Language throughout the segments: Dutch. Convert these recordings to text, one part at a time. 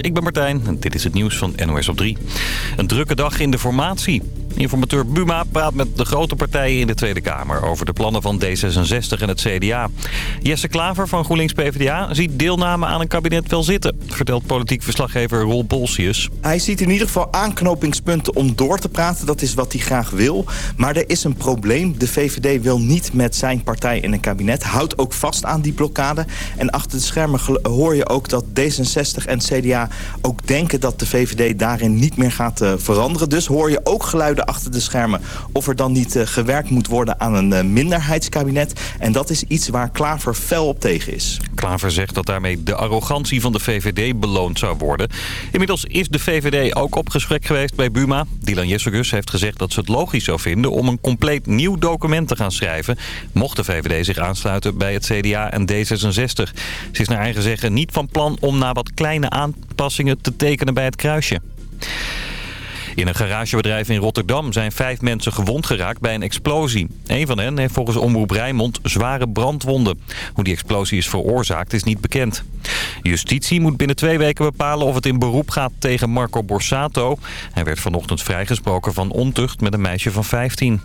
Ik ben Martijn en dit is het nieuws van NOS op 3. Een drukke dag in de formatie. Informateur Buma praat met de grote partijen in de Tweede Kamer... over de plannen van D66 en het CDA. Jesse Klaver van GroenLinks-PVDA ziet deelname aan een kabinet wel zitten... vertelt politiek verslaggever Roel Bolsius. Hij ziet in ieder geval aanknopingspunten om door te praten. Dat is wat hij graag wil. Maar er is een probleem. De VVD wil niet met zijn partij in een kabinet. Houdt ook vast aan die blokkade. En achter de schermen hoor je ook dat D66 en CDA ook denken... dat de VVD daarin niet meer gaat uh, veranderen. Dus hoor je ook geluiden achter de schermen... of er dan niet uh, gewerkt moet worden aan een uh, minderheidskabinet. En dat is iets waar Klaver fel op tegen is. Klaver zegt dat daarmee de arrogantie van de VVD beloond zou worden. Inmiddels is de VVD ook op gesprek geweest bij Buma. Dylan Jessegus heeft gezegd dat ze het logisch zou vinden... om een compleet nieuw document te gaan schrijven... mocht de VVD zich aansluiten bij het CDA en D66. Ze is naar eigen zeggen niet van plan om na wat kleine aanpassingen te tekenen bij het kruisje. In een garagebedrijf in Rotterdam zijn vijf mensen gewond geraakt bij een explosie. Een van hen heeft volgens Omroep Rijnmond zware brandwonden. Hoe die explosie is veroorzaakt is niet bekend. Justitie moet binnen twee weken bepalen of het in beroep gaat tegen Marco Borsato. Hij werd vanochtend vrijgesproken van ontucht met een meisje van 15.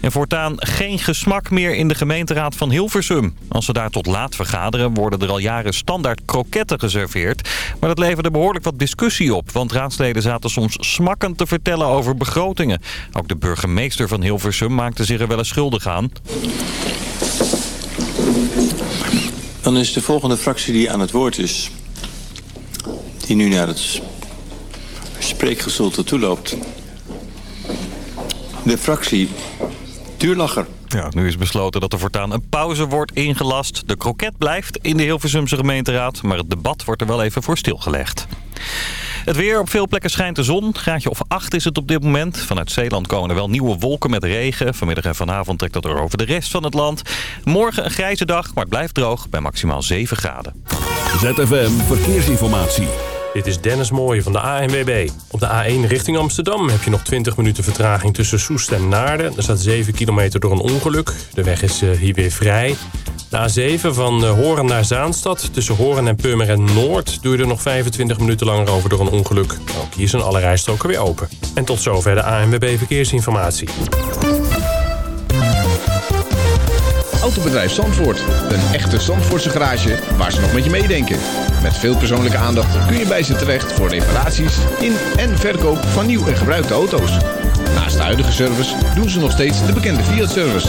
En voortaan geen gesmak meer in de gemeenteraad van Hilversum. Als ze daar tot laat vergaderen worden er al jaren standaard kroketten geserveerd. Maar dat leverde behoorlijk wat discussie op. Want raadsleden zaten soms smakkend te vertellen over begrotingen. Ook de burgemeester van Hilversum maakte zich er wel eens schuldig aan. Dan is de volgende fractie die aan het woord is... die nu naar het spreekgestoelte toeloopt. De fractie Duurlacher. Ja, nu is besloten dat er voortaan een pauze wordt ingelast. De kroket blijft in de Hilversumse gemeenteraad... maar het debat wordt er wel even voor stilgelegd. Het weer op veel plekken schijnt de zon. Graadje of 8 is het op dit moment. Vanuit Zeeland komen er wel nieuwe wolken met regen. Vanmiddag en vanavond trekt dat er over de rest van het land. Morgen een grijze dag, maar het blijft droog bij maximaal 7 graden. ZFM Verkeersinformatie. Dit is Dennis Mooij van de ANWB. Op de A1 richting Amsterdam heb je nog 20 minuten vertraging tussen Soest en Naarden. Er staat 7 kilometer door een ongeluk. De weg is hier weer vrij. De A7 van Horen naar Zaanstad. Tussen Horen en Purmerend Noord er nog 25 minuten langer over door een ongeluk. Ook hier zijn alle rijstroken weer open. En tot zover de ANWB Verkeersinformatie. Autobedrijf Zandvoort. Een echte Zandvoortse garage waar ze nog met je meedenken. Met veel persoonlijke aandacht kun je bij ze terecht voor reparaties in en verkoop van nieuw en gebruikte auto's. Naast de huidige service doen ze nog steeds de bekende Fiat-service.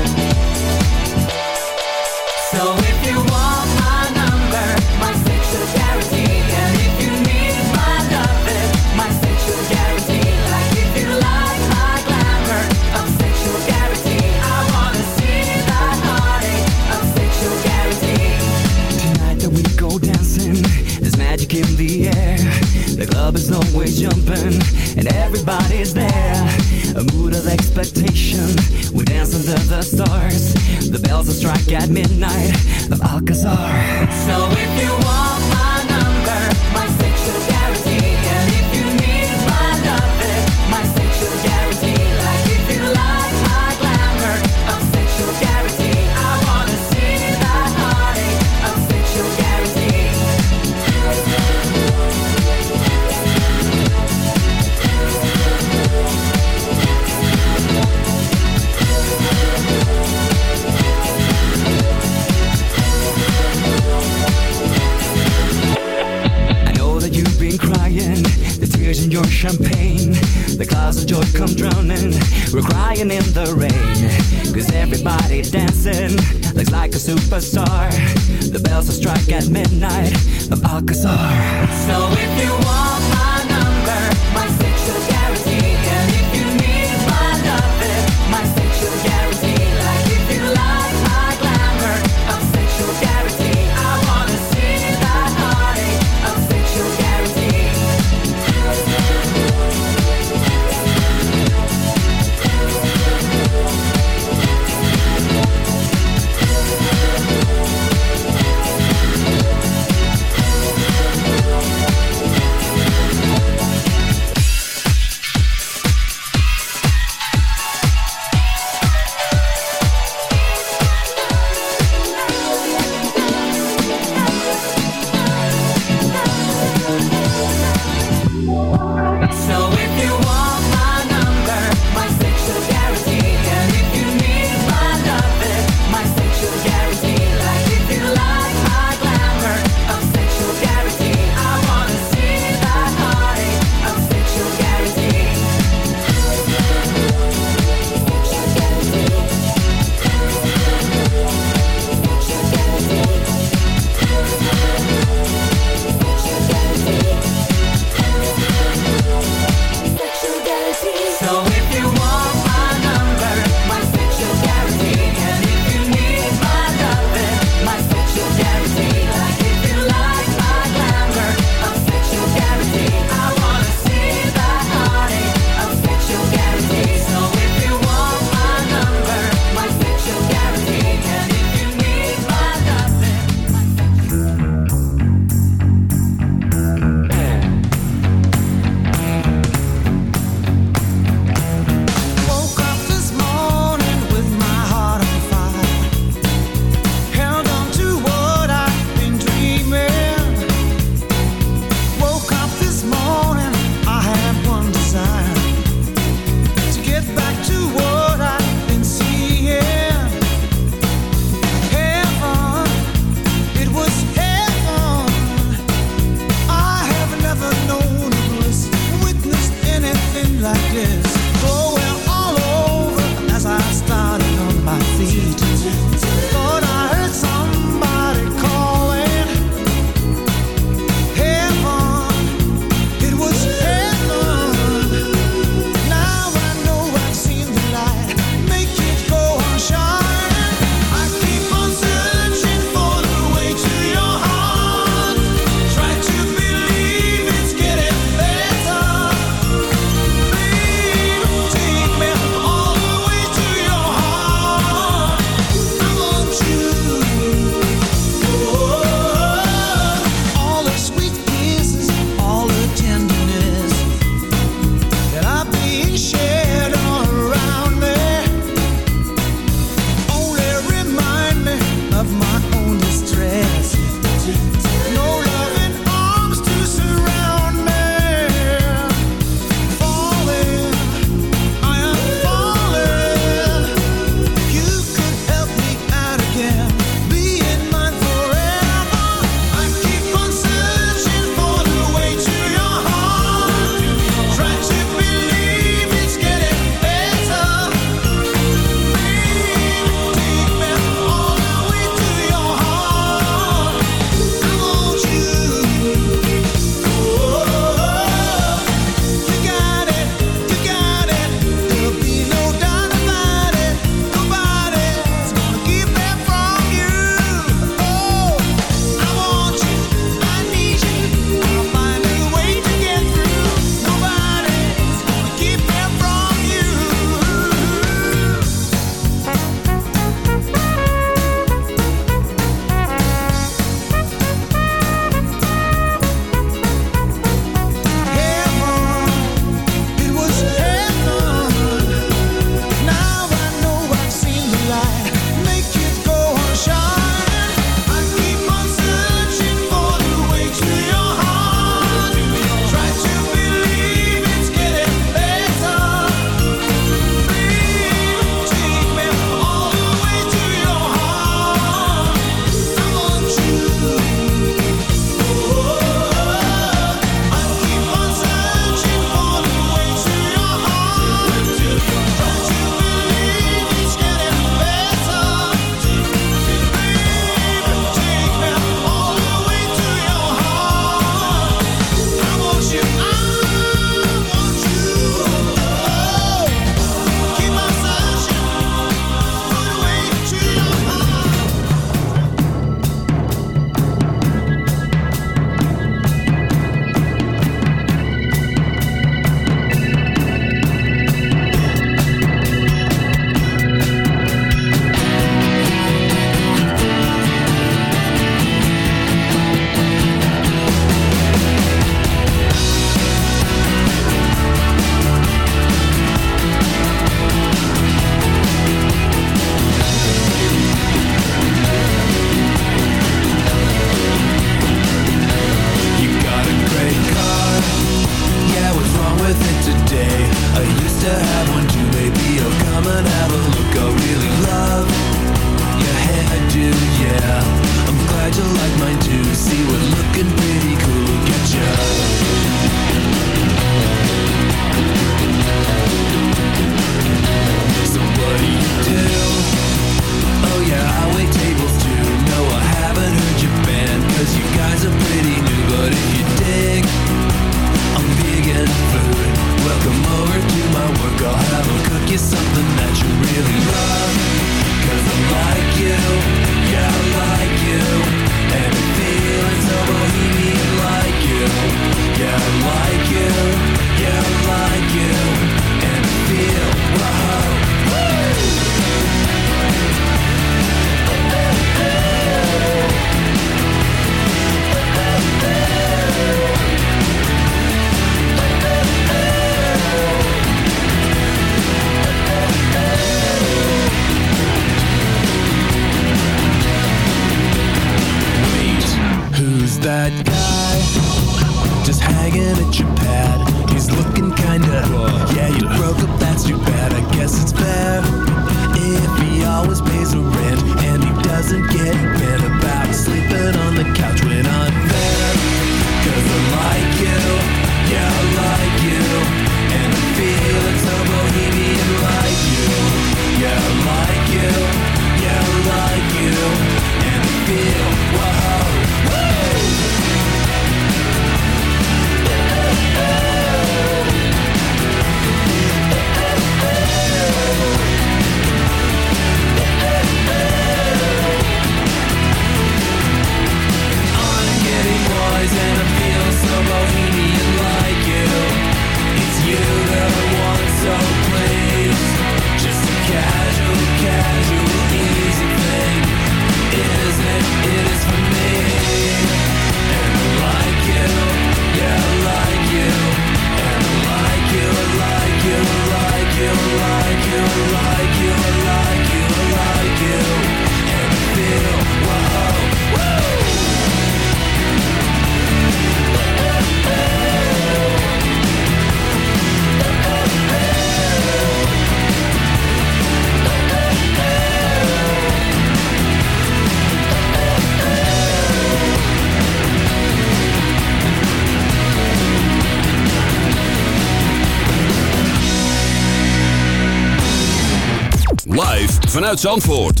Vanuit Zandvoort.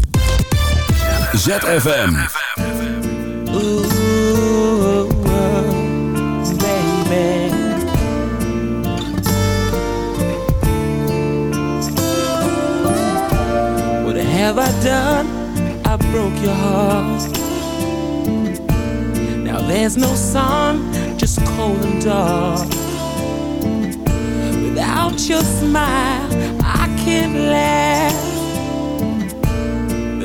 ZFM. What have I done? I broke your heart. Now there's no sun, just cold and dark. Without your smile, I can't laugh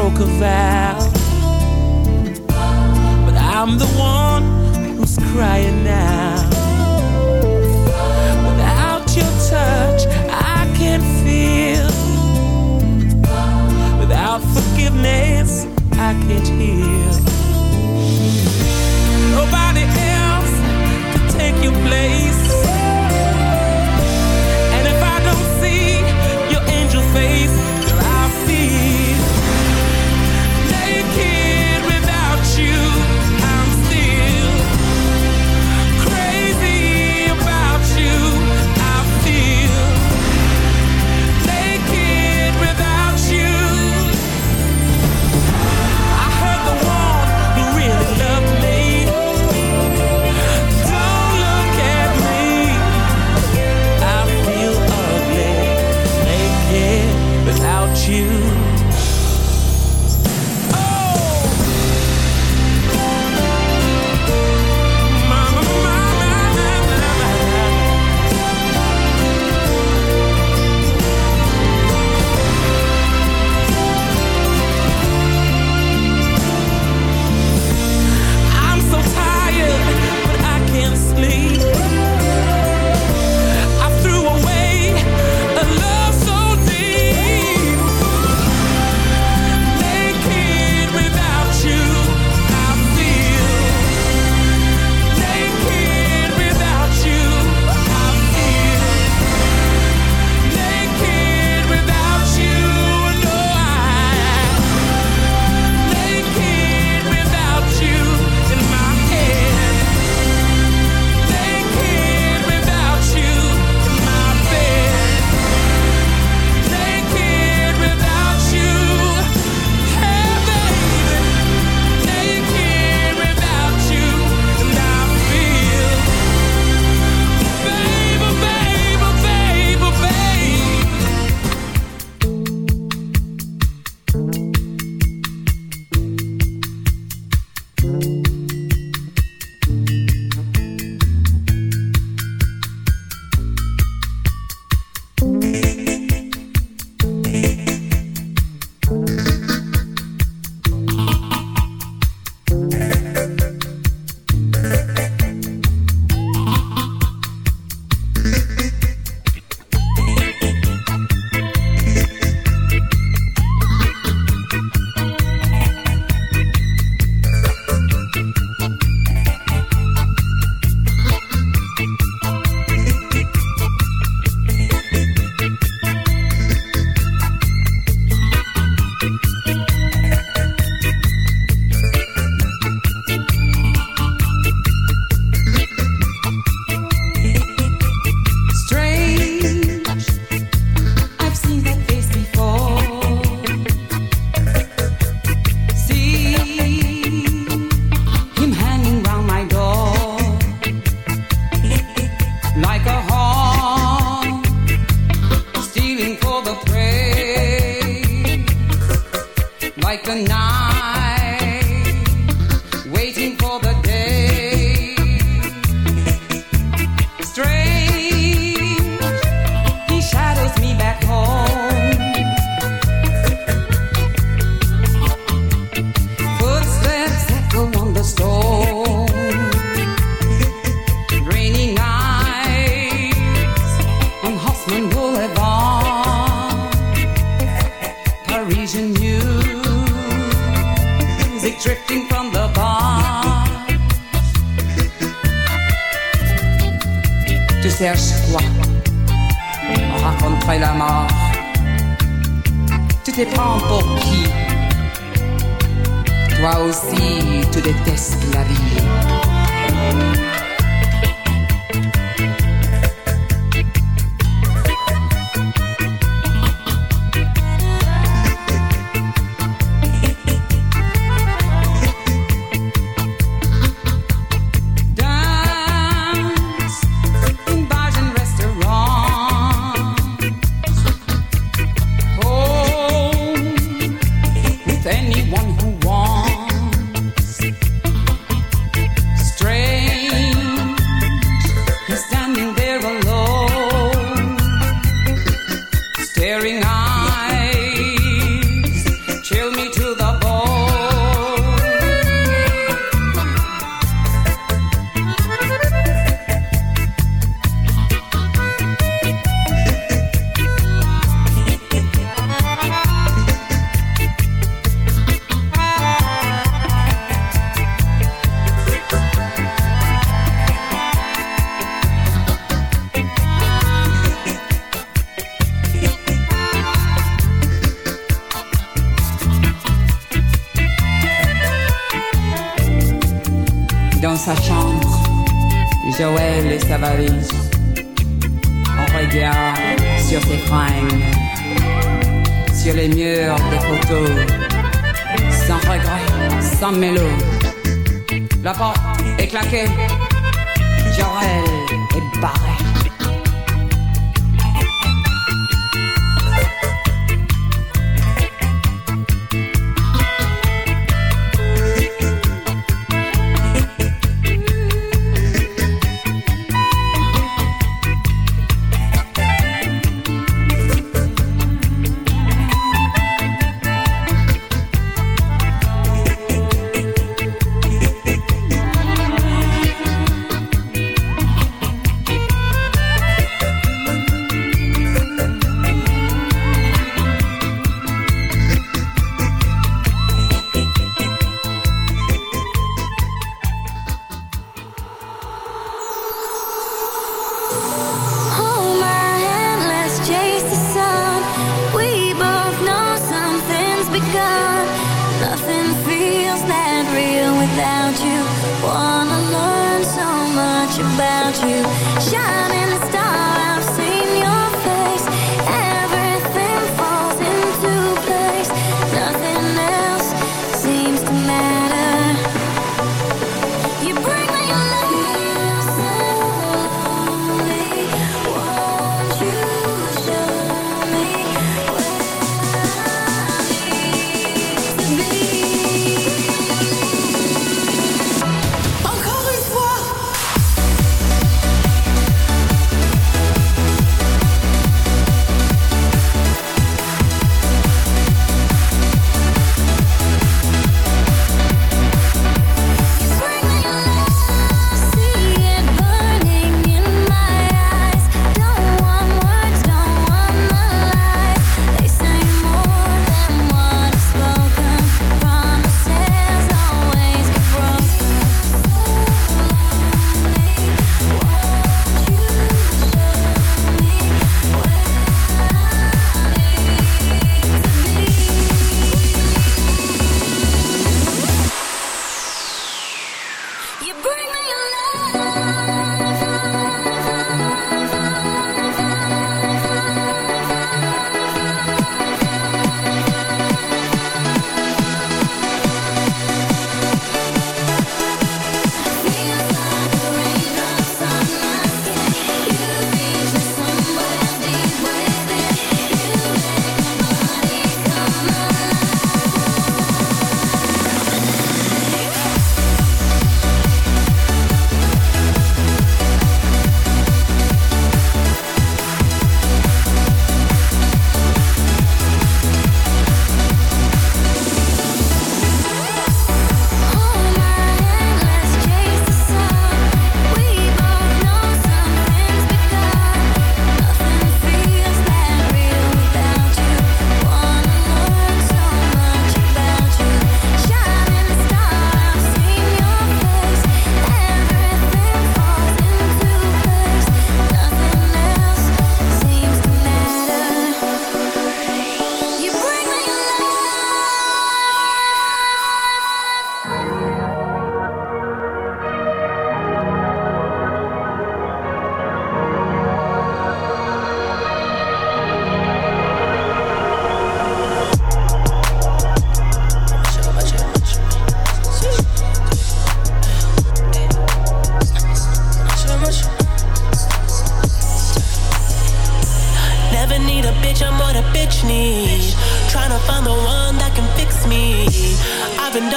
broke a vow. But I'm the one who's crying now. drifting from the bar. Tu cherches quoi On raconterait la mort. Tu te prends pour qui Toi aussi, tu détestes la vie. claqué, Jorel et Barret.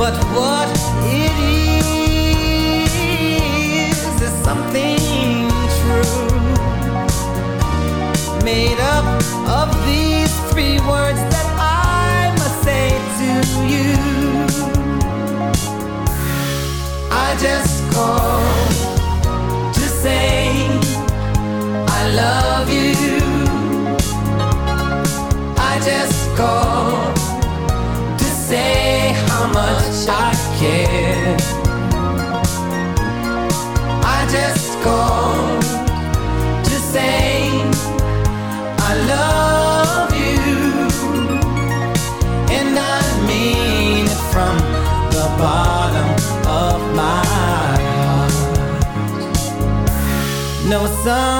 But what to say how much I care. I just called to say I love you, and I mean it from the bottom of my heart. No, some.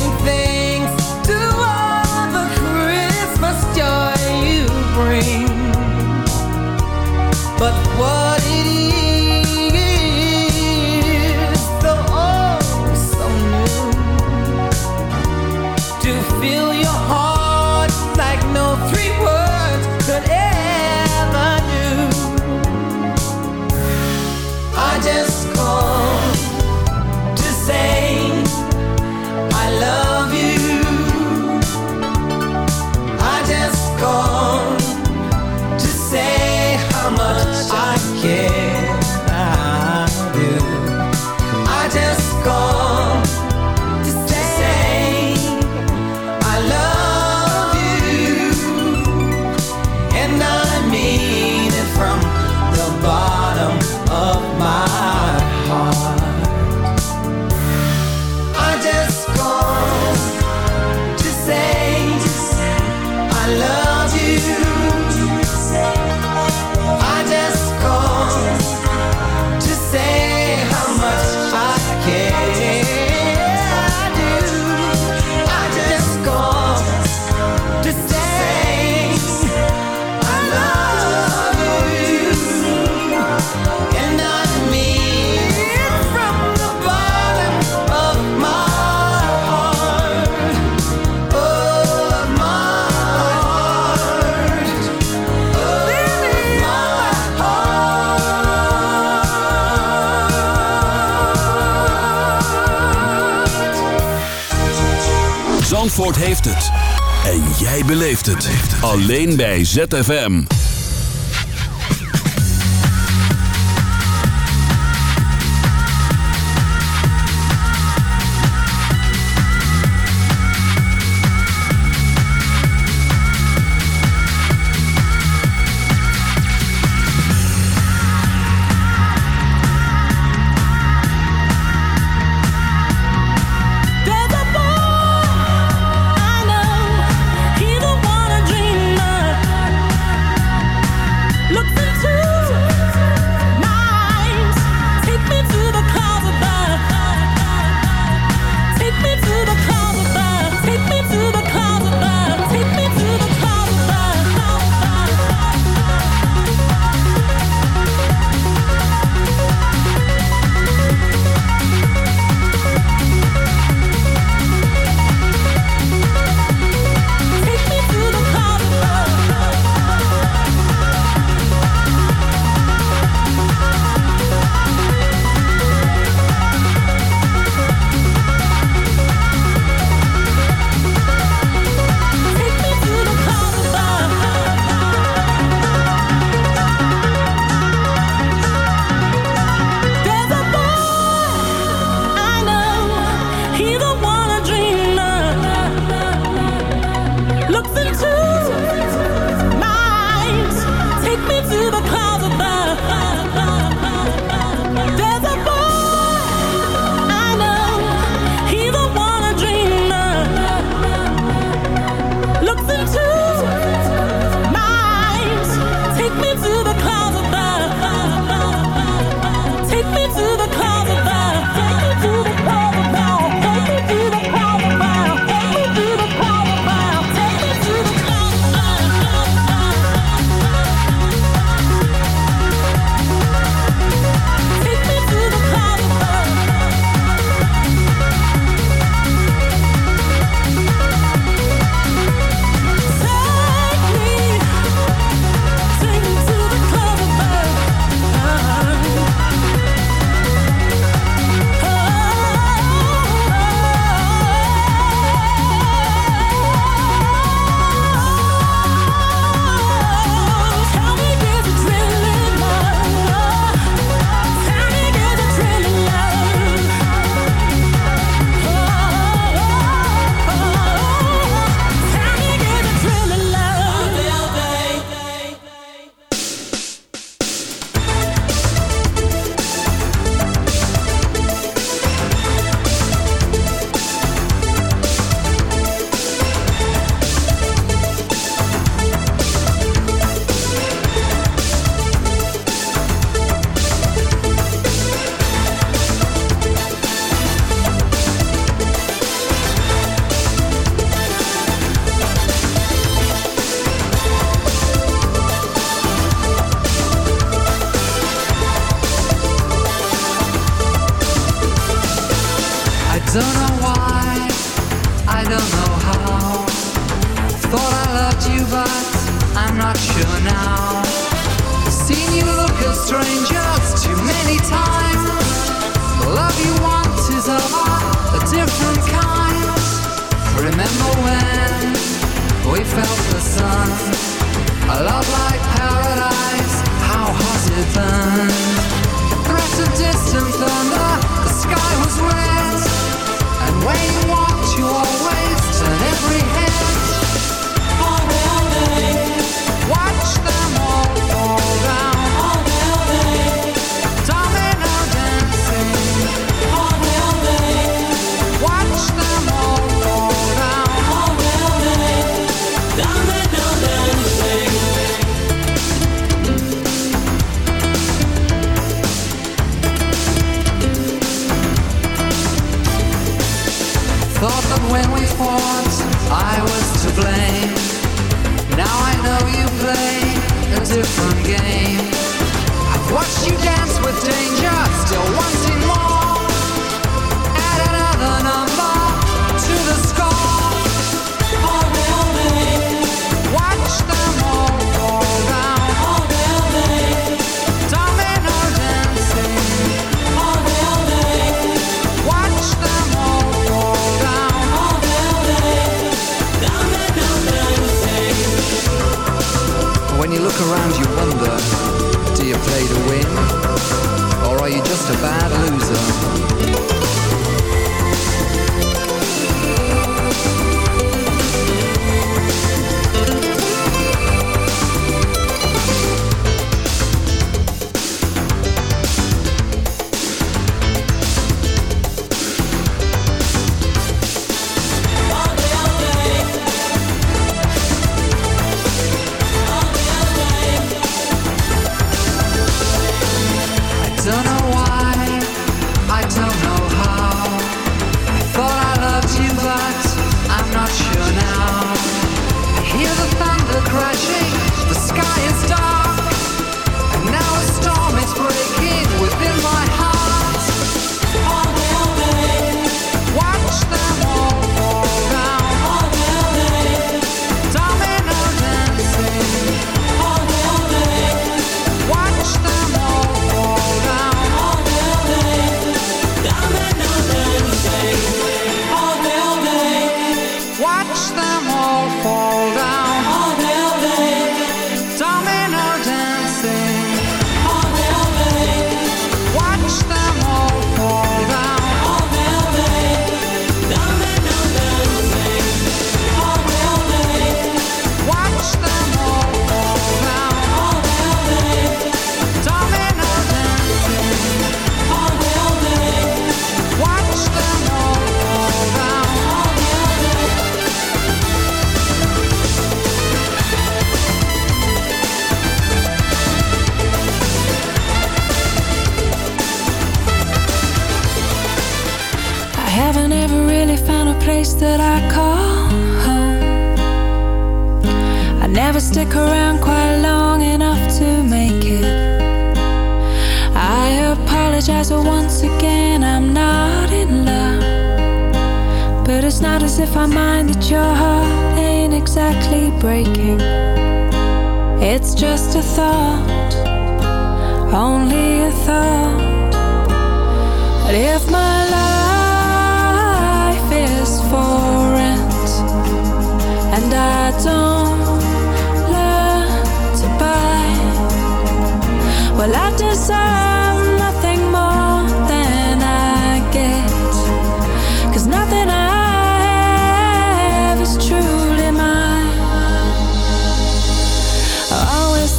Alleen bij ZFM.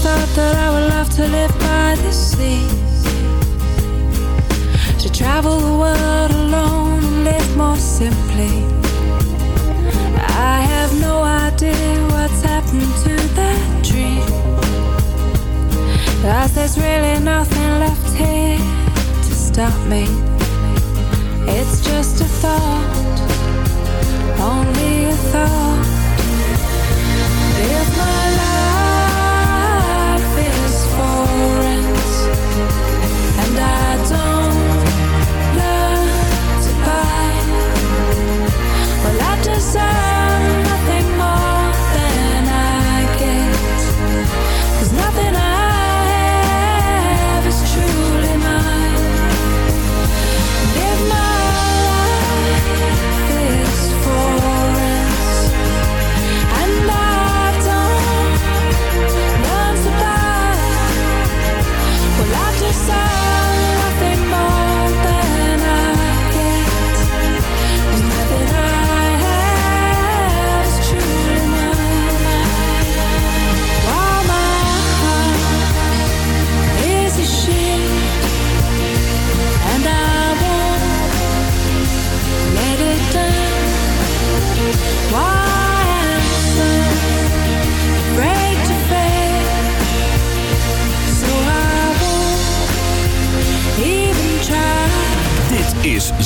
thought that I would love to live by the sea. To travel the world alone and live more simply. I have no idea what's happened to that dream. Cause there's really nothing left here to stop me. It's just a thought, only a thought. My